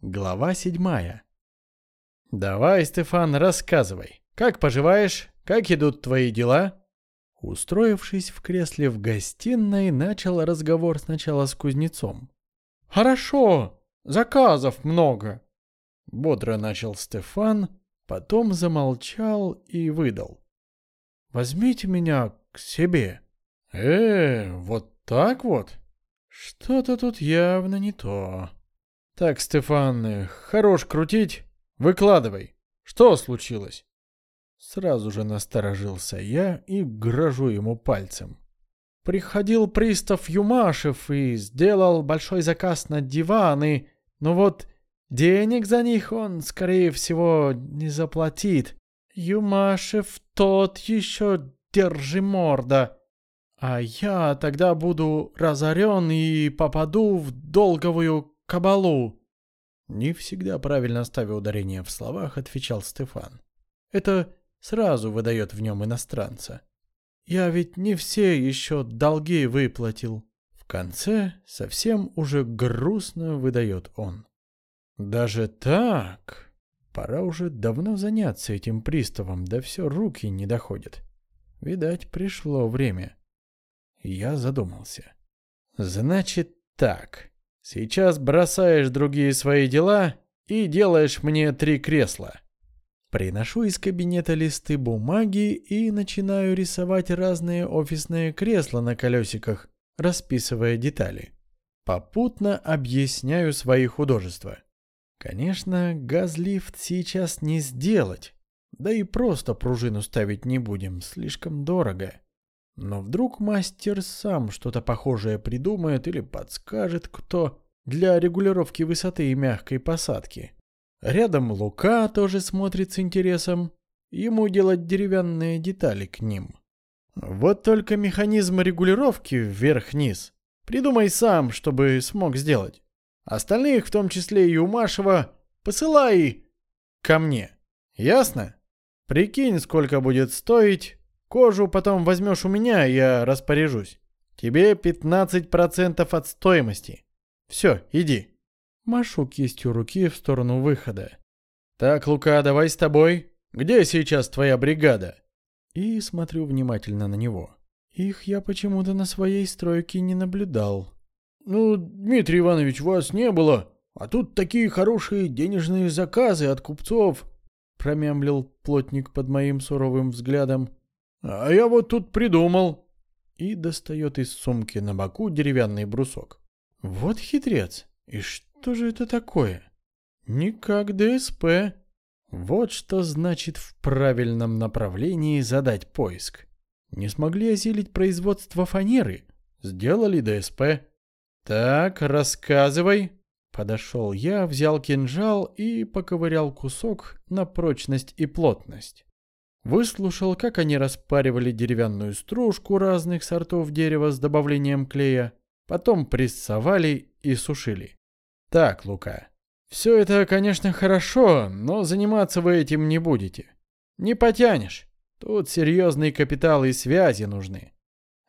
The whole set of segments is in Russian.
Глава седьмая. «Давай, Стефан, рассказывай. Как поживаешь? Как идут твои дела?» Устроившись в кресле в гостиной, начал разговор сначала с кузнецом. «Хорошо, заказов много», — бодро начал Стефан, потом замолчал и выдал. «Возьмите меня к себе». «Э, вот так вот? Что-то тут явно не то». «Так, Стефан, хорош крутить. Выкладывай. Что случилось?» Сразу же насторожился я и грожу ему пальцем. Приходил пристав Юмашев и сделал большой заказ на диваны, но вот денег за них он, скорее всего, не заплатит. Юмашев тот еще держи морда. А я тогда буду разорен и попаду в долговую кабалу. Не всегда правильно ставя ударение в словах, отвечал Стефан. Это сразу выдает в нем иностранца. Я ведь не все еще долги выплатил. В конце совсем уже грустно выдает он. Даже так? Пора уже давно заняться этим приставом, да все руки не доходят. Видать, пришло время. Я задумался. Значит так. Сейчас бросаешь другие свои дела и делаешь мне три кресла. Приношу из кабинета листы бумаги и начинаю рисовать разные офисные кресла на колесиках, расписывая детали. Попутно объясняю свои художества. Конечно, газлифт сейчас не сделать, да и просто пружину ставить не будем, слишком дорого. Но вдруг мастер сам что-то похожее придумает или подскажет кто для регулировки высоты и мягкой посадки. Рядом Лука тоже смотрит с интересом. Ему делать деревянные детали к ним. Вот только механизм регулировки вверх-вниз. Придумай сам, чтобы смог сделать. Остальных, в том числе и Умашева, посылай ко мне. Ясно? Прикинь, сколько будет стоить. Кожу потом возьмешь у меня, я распоряжусь. Тебе 15% от стоимости. Все, иди. Машу кистью руки в сторону выхода. «Так, Лука, давай с тобой. Где сейчас твоя бригада?» И смотрю внимательно на него. Их я почему-то на своей стройке не наблюдал. «Ну, Дмитрий Иванович, вас не было, а тут такие хорошие денежные заказы от купцов», промямлил плотник под моим суровым взглядом. «А я вот тут придумал». И достает из сумки на боку деревянный брусок. «Вот хитрец. И что?» Же это такое? Никак ДСП. Вот что значит в правильном направлении задать поиск. Не смогли осилить производство фанеры. Сделали ДСП. Так, рассказывай. Подошел я, взял кинжал и поковырял кусок на прочность и плотность. Выслушал, как они распаривали деревянную стружку разных сортов дерева с добавлением клея, потом прессовали и сушили. Так, Лука, все это, конечно, хорошо, но заниматься вы этим не будете. Не потянешь. Тут серьезный капитал и связи нужны.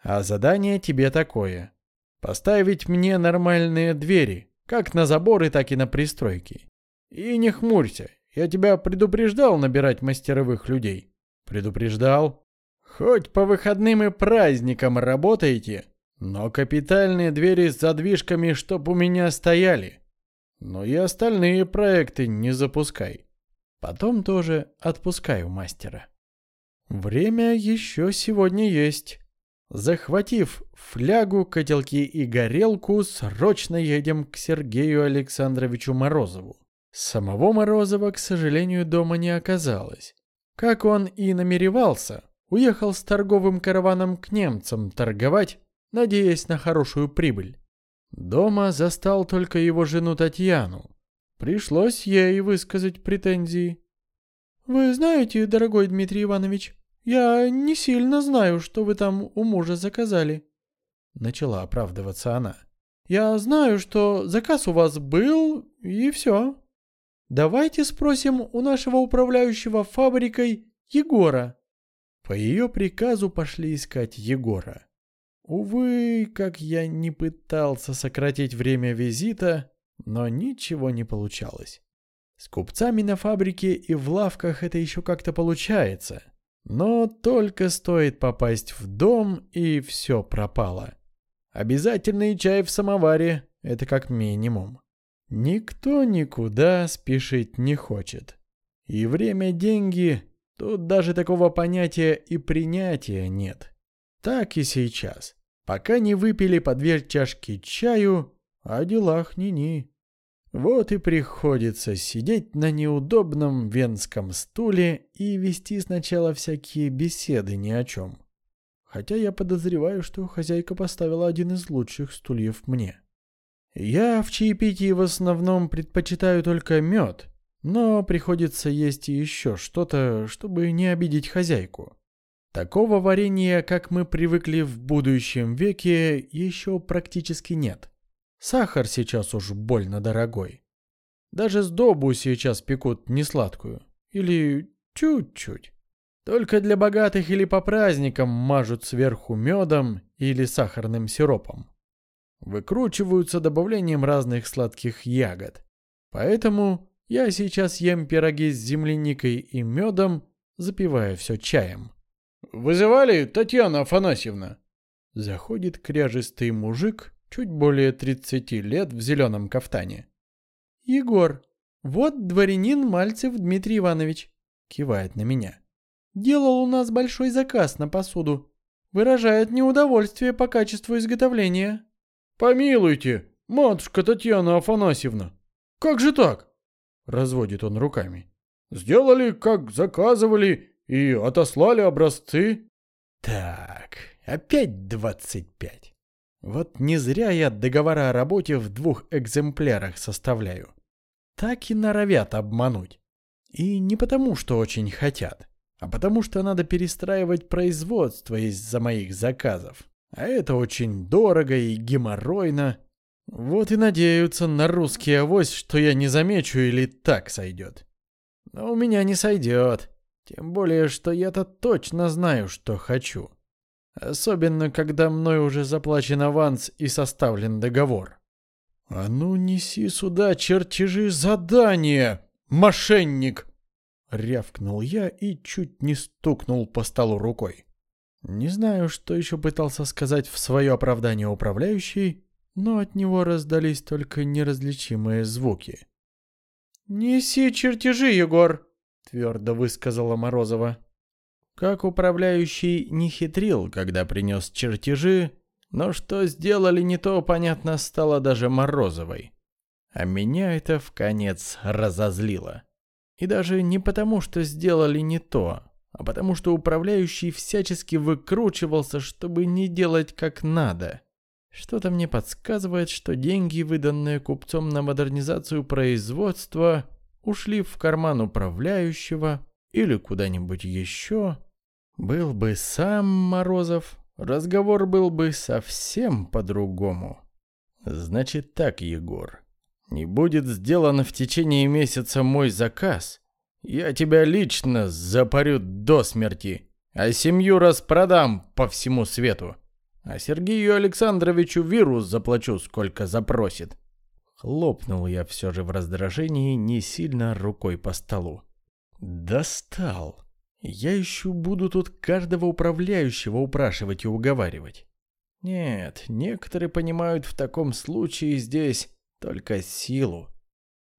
А задание тебе такое. Поставить мне нормальные двери, как на заборы, так и на пристройки. И не хмурься, я тебя предупреждал набирать мастеровых людей. Предупреждал. Хоть по выходным и праздникам работаете, но капитальные двери с задвижками чтоб у меня стояли. Но и остальные проекты не запускай. Потом тоже отпускаю мастера. Время еще сегодня есть. Захватив флягу, котелки и горелку, срочно едем к Сергею Александровичу Морозову. Самого Морозова, к сожалению, дома не оказалось. Как он и намеревался, уехал с торговым караваном к немцам торговать, надеясь на хорошую прибыль. Дома застал только его жену Татьяну. Пришлось ей высказать претензии. «Вы знаете, дорогой Дмитрий Иванович, я не сильно знаю, что вы там у мужа заказали». Начала оправдываться она. «Я знаю, что заказ у вас был, и все. Давайте спросим у нашего управляющего фабрикой Егора». По ее приказу пошли искать Егора. Увы, как я не пытался сократить время визита, но ничего не получалось. С купцами на фабрике и в лавках это еще как-то получается. Но только стоит попасть в дом, и все пропало. Обязательный чай в самоваре — это как минимум. Никто никуда спешить не хочет. И время — деньги, тут даже такого понятия и принятия нет. Так и сейчас. Пока не выпили по две чашки чаю, о делах ни-ни. Вот и приходится сидеть на неудобном венском стуле и вести сначала всякие беседы ни о чем. Хотя я подозреваю, что хозяйка поставила один из лучших стульев мне. Я в чаепитии в основном предпочитаю только мед, но приходится есть еще что-то, чтобы не обидеть хозяйку. Такого варенья, как мы привыкли в будущем веке, еще практически нет. Сахар сейчас уж больно дорогой. Даже сдобу сейчас пекут не сладкую. Или чуть-чуть. Только для богатых или по праздникам мажут сверху медом или сахарным сиропом. Выкручиваются добавлением разных сладких ягод. Поэтому я сейчас ем пироги с земляникой и медом, запивая все чаем. «Вызывали, Татьяна Афанасьевна?» Заходит кряжистый мужик чуть более 30 лет в зеленом кафтане. «Егор, вот дворянин Мальцев Дмитрий Иванович», — кивает на меня. «Делал у нас большой заказ на посуду. Выражает неудовольствие по качеству изготовления». «Помилуйте, матушка Татьяна Афанасьевна, как же так?» — разводит он руками. «Сделали, как заказывали, и отослали образцы». «Так, опять двадцать пять. Вот не зря я договора о работе в двух экземплярах составляю. Так и норовят обмануть. И не потому, что очень хотят, а потому что надо перестраивать производство из-за моих заказов. А это очень дорого и геморройно. Вот и надеются на русский авось, что я не замечу или так сойдет. Но у меня не сойдет. Тем более, что я-то точно знаю, что хочу. Особенно, когда мной уже заплачен аванс и составлен договор. «А ну неси сюда чертежи задания, мошенник!» Рявкнул я и чуть не стукнул по столу рукой. Не знаю, что еще пытался сказать в свое оправдание управляющий, но от него раздались только неразличимые звуки. «Неси чертежи, Егор!» — твердо высказала Морозова. Как управляющий не хитрил, когда принес чертежи, но что сделали не то, понятно, стало даже Морозовой. А меня это в конец разозлило. И даже не потому, что сделали не то, а потому что управляющий всячески выкручивался, чтобы не делать как надо. Что-то мне подсказывает, что деньги, выданные купцом на модернизацию производства, ушли в карман управляющего или куда-нибудь еще. Был бы сам Морозов, разговор был бы совсем по-другому. Значит так, Егор. Не будет сделан в течение месяца мой заказ. Я тебя лично запарю до смерти, а семью распродам по всему свету. А Сергею Александровичу вирус заплачу, сколько запросит. Хлопнул я все же в раздражении не сильно рукой по столу. Достал. Я еще буду тут каждого управляющего упрашивать и уговаривать. Нет, некоторые понимают в таком случае здесь только силу.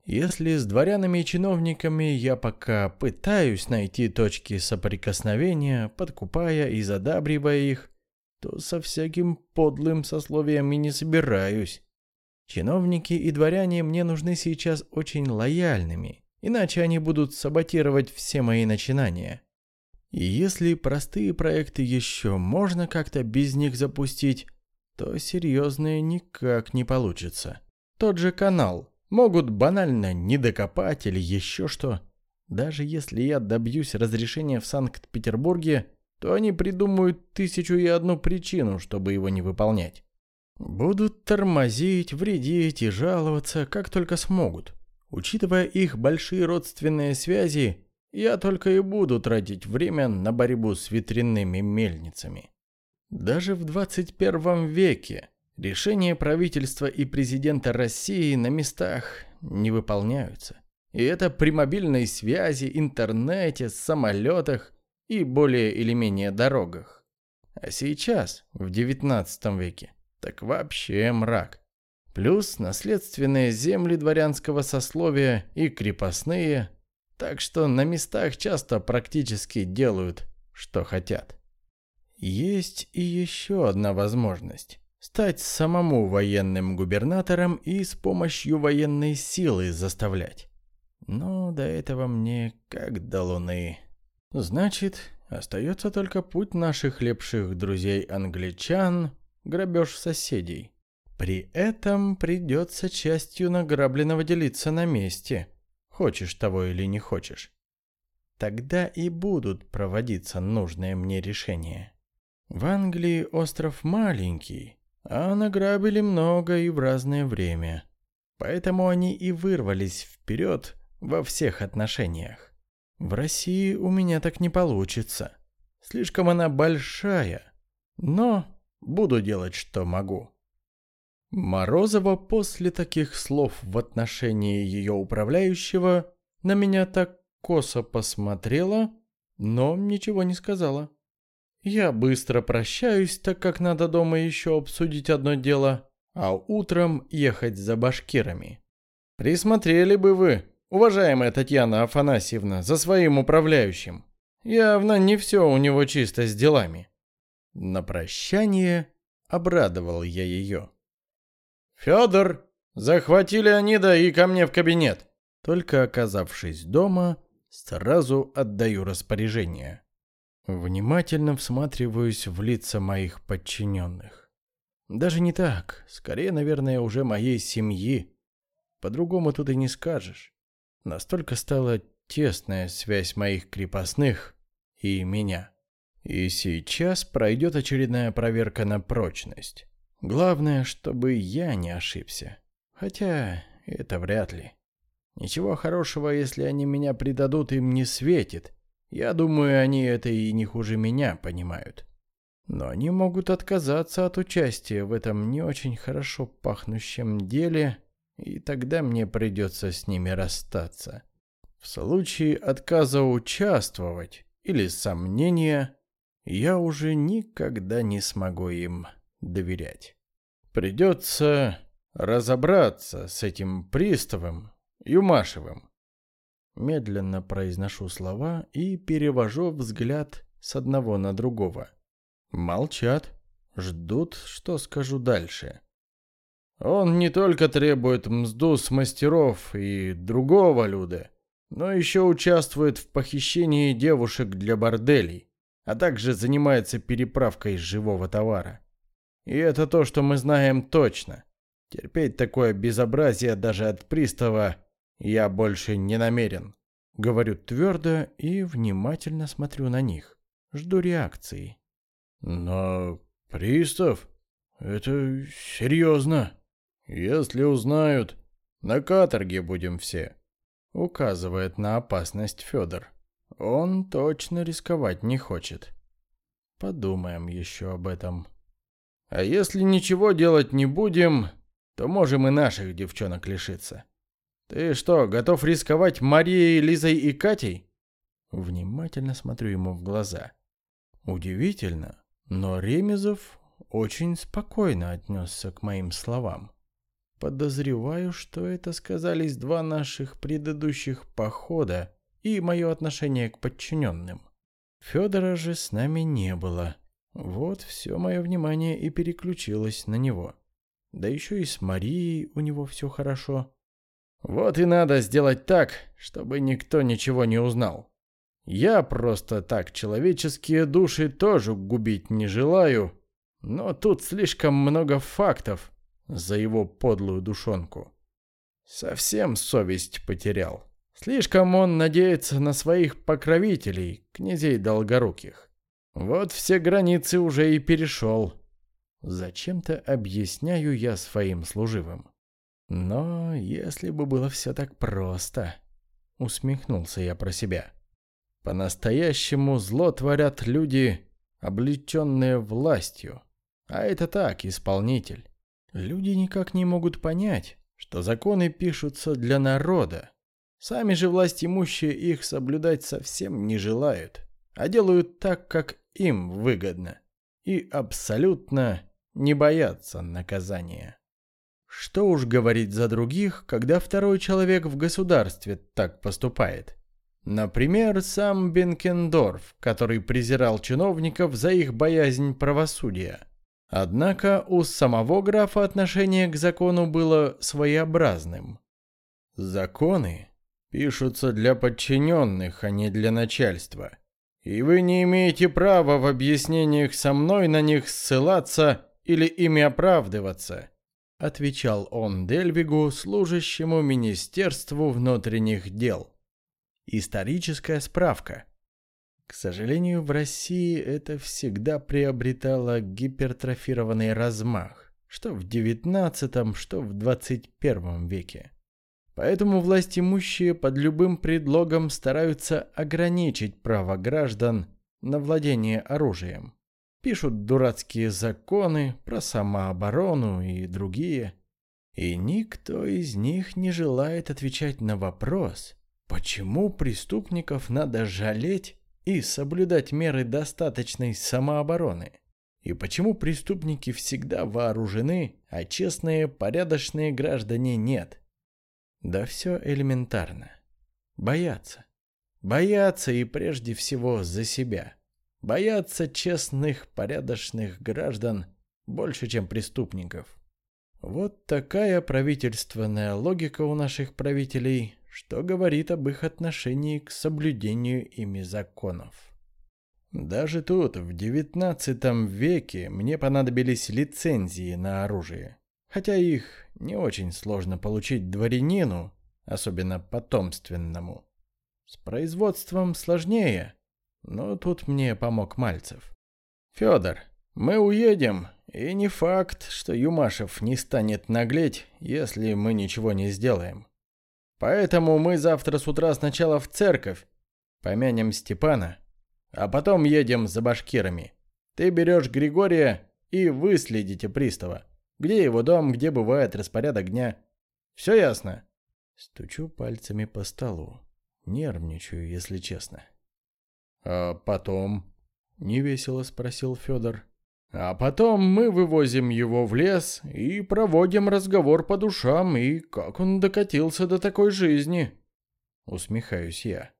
Если с дворянами и чиновниками я пока пытаюсь найти точки соприкосновения, подкупая и задабривая их, то со всяким подлым сословием и не собираюсь. Чиновники и дворяне мне нужны сейчас очень лояльными, иначе они будут саботировать все мои начинания. И если простые проекты еще можно как-то без них запустить, то серьезные никак не получится. Тот же канал могут банально не докопать или еще что. Даже если я добьюсь разрешения в Санкт-Петербурге, то они придумают тысячу и одну причину, чтобы его не выполнять. Будут тормозить, вредить и жаловаться, как только смогут. Учитывая их большие родственные связи, я только и буду тратить время на борьбу с ветряными мельницами. Даже в 21 веке Решения правительства и президента России на местах не выполняются. И это при мобильной связи, интернете, самолетах и более или менее дорогах. А сейчас, в 19 веке, так вообще мрак. Плюс наследственные земли дворянского сословия и крепостные, так что на местах часто практически делают, что хотят. Есть и еще одна возможность. Стать самому военным губернатором и с помощью военной силы заставлять. Но до этого мне как до луны. Значит, остается только путь наших лепших друзей-англичан, грабеж соседей. При этом придется частью награбленного делиться на месте, хочешь того или не хочешь. Тогда и будут проводиться нужные мне решения. В Англии остров маленький, а награбили много и в разное время. Поэтому они и вырвались вперед во всех отношениях. В России у меня так не получится. Слишком она большая. Но буду делать, что могу. Морозова после таких слов в отношении ее управляющего на меня так косо посмотрела, но ничего не сказала. Я быстро прощаюсь, так как надо дома еще обсудить одно дело, а утром ехать за башкирами. Присмотрели бы вы, уважаемая Татьяна Афанасьевна, за своим управляющим. Явно не все у него чисто с делами. На прощание обрадовал я ее. «Федор, захвати Леонида и ко мне в кабинет!» Только оказавшись дома, сразу отдаю распоряжение. Внимательно всматриваюсь в лица моих подчиненных. Даже не так, скорее, наверное, уже моей семьи. По-другому тут и не скажешь. Настолько стала тесная связь моих крепостных и меня. И сейчас пройдет очередная проверка на прочность. Главное, чтобы я не ошибся. Хотя это вряд ли. Ничего хорошего, если они меня предадут, им не светит. Я думаю, они это и не хуже меня понимают. Но они могут отказаться от участия в этом не очень хорошо пахнущем деле, и тогда мне придется с ними расстаться. В случае отказа участвовать или сомнения, я уже никогда не смогу им доверять. Придется разобраться с этим приставом Юмашевым. Медленно произношу слова и перевожу взгляд с одного на другого. Молчат, ждут, что скажу дальше. Он не только требует мзду с мастеров и другого люда, но еще участвует в похищении девушек для борделей, а также занимается переправкой живого товара. И это то, что мы знаем точно. Терпеть такое безобразие даже от пристава я больше не намерен. Говорю твердо и внимательно смотрю на них. Жду реакции. Но пристав? Это серьезно. Если узнают, на каторге будем все. Указывает на опасность Федор. Он точно рисковать не хочет. Подумаем еще об этом. А если ничего делать не будем, то можем и наших девчонок лишиться. Ты что, готов рисковать Марией, Лизой и Катей? Внимательно смотрю ему в глаза. Удивительно, но Ремезов очень спокойно отнесся к моим словам. Подозреваю, что это сказались два наших предыдущих похода и мое отношение к подчиненным. Федора же с нами не было. Вот все мое внимание и переключилось на него. Да еще и с Марией у него все хорошо. Вот и надо сделать так, чтобы никто ничего не узнал. Я просто так человеческие души тоже губить не желаю, но тут слишком много фактов за его подлую душонку. Совсем совесть потерял. Слишком он надеется на своих покровителей, князей Долгоруких. Вот все границы уже и перешел. Зачем-то объясняю я своим служивым. Но если бы было все так просто, усмехнулся я про себя. По-настоящему зло творят люди, облеченные властью. А это так, исполнитель. Люди никак не могут понять, что законы пишутся для народа. Сами же власть имущие их соблюдать совсем не желают, а делают так, как им выгодно. И абсолютно не боятся наказания. Что уж говорить за других, когда второй человек в государстве так поступает. Например, сам Бенкендорф, который презирал чиновников за их боязнь правосудия. Однако у самого графа отношение к закону было своеобразным. Законы пишутся для подчиненных, а не для начальства. И вы не имеете права в объяснениях со мной на них ссылаться или ими оправдываться отвечал он Дельвигу, служащему Министерству внутренних дел. Историческая справка. К сожалению, в России это всегда приобретало гипертрофированный размах, что в XIX, что в XXI веке. Поэтому власть имущие под любым предлогом стараются ограничить право граждан на владение оружием. Пишут дурацкие законы про самооборону и другие. И никто из них не желает отвечать на вопрос, почему преступников надо жалеть и соблюдать меры достаточной самообороны. И почему преступники всегда вооружены, а честные, порядочные граждане нет? Да все элементарно. Боятся. Боятся и прежде всего за себя. Боятся честных, порядочных граждан больше, чем преступников. Вот такая правительственная логика у наших правителей, что говорит об их отношении к соблюдению ими законов. Даже тут, в XIX веке, мне понадобились лицензии на оружие. Хотя их не очень сложно получить дворянину, особенно потомственному. С производством сложнее – но тут мне помог Мальцев. «Федор, мы уедем, и не факт, что Юмашев не станет наглеть, если мы ничего не сделаем. Поэтому мы завтра с утра сначала в церковь, помянем Степана, а потом едем за башкирами. Ты берешь Григория и выследите пристава. Где его дом, где бывает распорядок дня. Все ясно?» Стучу пальцами по столу. Нервничаю, если честно. «А потом?» — невесело спросил Федор. «А потом мы вывозим его в лес и проводим разговор по душам, и как он докатился до такой жизни?» Усмехаюсь я.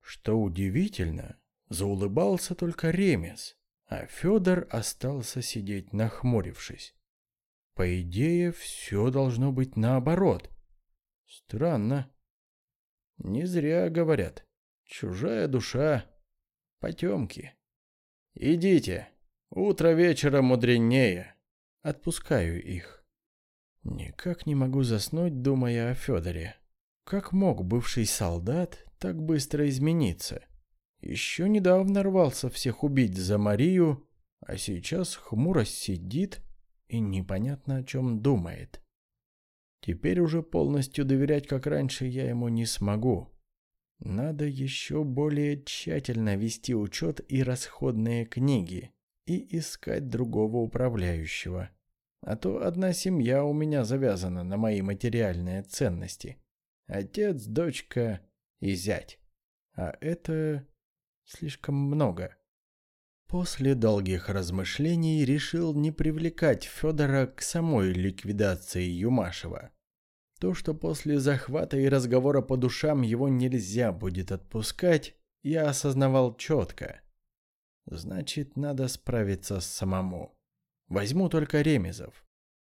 Что удивительно, заулыбался только Ремес, а Федор остался сидеть нахмурившись. По идее, все должно быть наоборот. Странно. Не зря говорят. Чужая душа Потемки. Идите. Утро вечера мудренее. Отпускаю их. Никак не могу заснуть, думая о Федоре. Как мог бывший солдат так быстро измениться? Еще недавно рвался всех убить за Марию, а сейчас хмуро сидит и непонятно о чем думает. Теперь уже полностью доверять, как раньше, я ему не смогу. Надо еще более тщательно вести учет и расходные книги, и искать другого управляющего. А то одна семья у меня завязана на мои материальные ценности. Отец, дочка и зять. А это слишком много. После долгих размышлений решил не привлекать Федора к самой ликвидации Юмашева. То, что после захвата и разговора по душам его нельзя будет отпускать, я осознавал четко. Значит, надо справиться самому. Возьму только ремезов.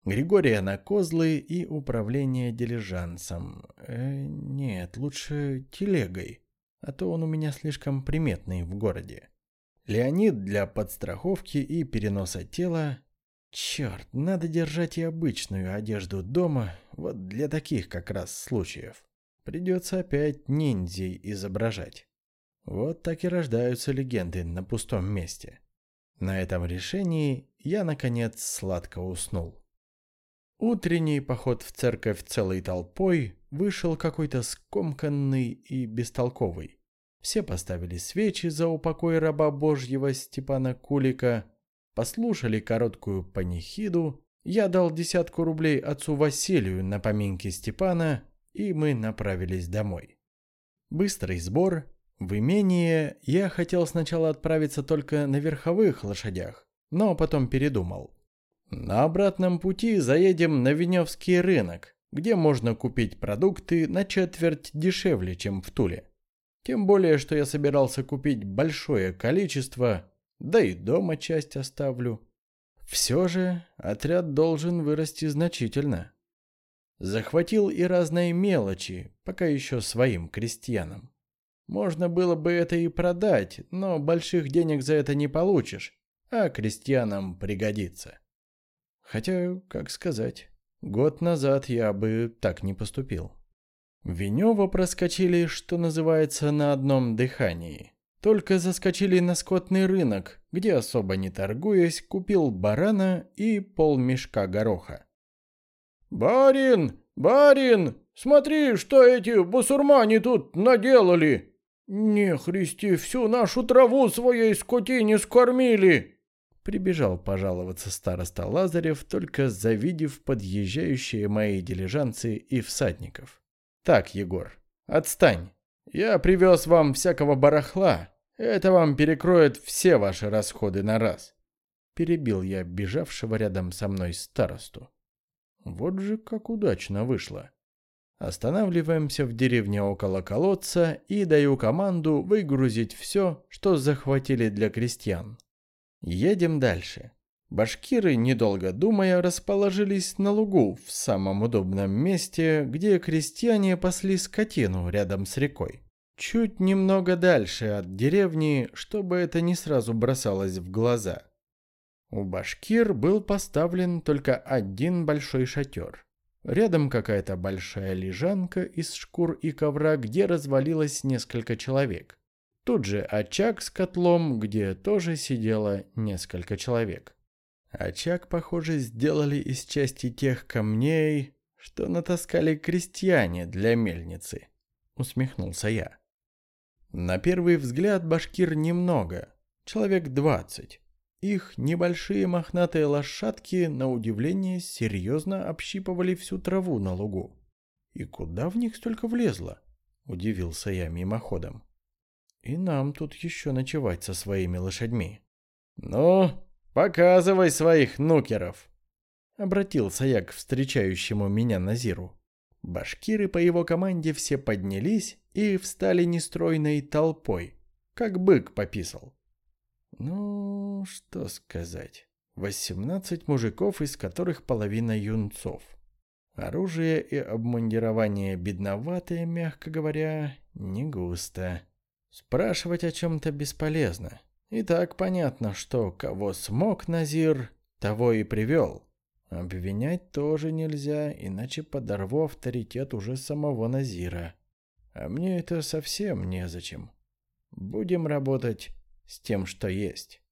Григория на козлы и управление дилижансом. Э, нет, лучше телегой, а то он у меня слишком приметный в городе. Леонид для подстраховки и переноса тела, Черт, надо держать и обычную одежду дома, вот для таких как раз случаев. Придется опять ниндзей изображать. Вот так и рождаются легенды на пустом месте. На этом решении я, наконец, сладко уснул. Утренний поход в церковь целой толпой вышел какой-то скомканный и бестолковый. Все поставили свечи за упокой раба Божьего Степана Кулика, послушали короткую панихиду Я дал десятку рублей отцу Василию на поминки Степана, и мы направились домой. Быстрый сбор. В имение я хотел сначала отправиться только на верховых лошадях, но потом передумал. На обратном пути заедем на Веневский рынок, где можно купить продукты на четверть дешевле, чем в Туле. Тем более, что я собирался купить большое количество, да и дома часть оставлю. Все же отряд должен вырасти значительно. Захватил и разные мелочи, пока еще своим крестьянам. Можно было бы это и продать, но больших денег за это не получишь, а крестьянам пригодится. Хотя, как сказать, год назад я бы так не поступил. Венева проскочили, что называется, на одном дыхании. Только заскочили на скотный рынок, где особо не торгуясь, купил барана и полмешка гороха. «Барин! Барин! Смотри, что эти бусурмане тут наделали! Не христи, всю нашу траву своей скотине скормили!» Прибежал пожаловаться староста Лазарев, только завидев подъезжающие мои дилижанцы и всадников. «Так, Егор, отстань. Я привез вам всякого барахла. Это вам перекроет все ваши расходы на раз». Перебил я бежавшего рядом со мной старосту. Вот же как удачно вышло. Останавливаемся в деревне около колодца и даю команду выгрузить все, что захватили для крестьян. Едем дальше. Башкиры, недолго думая, расположились на лугу в самом удобном месте, где крестьяне пасли скотину рядом с рекой. Чуть немного дальше от деревни, чтобы это не сразу бросалось в глаза. У башкир был поставлен только один большой шатер. Рядом какая-то большая лежанка из шкур и ковра, где развалилось несколько человек. Тут же очаг с котлом, где тоже сидело несколько человек. Очаг, похоже, сделали из части тех камней, что натаскали крестьяне для мельницы. Усмехнулся я. На первый взгляд башкир немного, человек двадцать. Их небольшие мохнатые лошадки, на удивление, серьезно общипывали всю траву на лугу. «И куда в них столько влезло?» – удивился я мимоходом. «И нам тут еще ночевать со своими лошадьми». «Ну, показывай своих нукеров!» – обратился я к встречающему меня Назиру. Башкиры по его команде все поднялись и встали нестройной толпой, как бык пописал. Ну, что сказать. 18 мужиков, из которых половина юнцов. Оружие и обмундирование бедноватые, мягко говоря, не густо. Спрашивать о чем-то бесполезно. И так понятно, что кого смог Назир, того и привел. Обвинять тоже нельзя, иначе подорву авторитет уже самого Назира. А мне это совсем незачем. Будем работать с тем, что есть.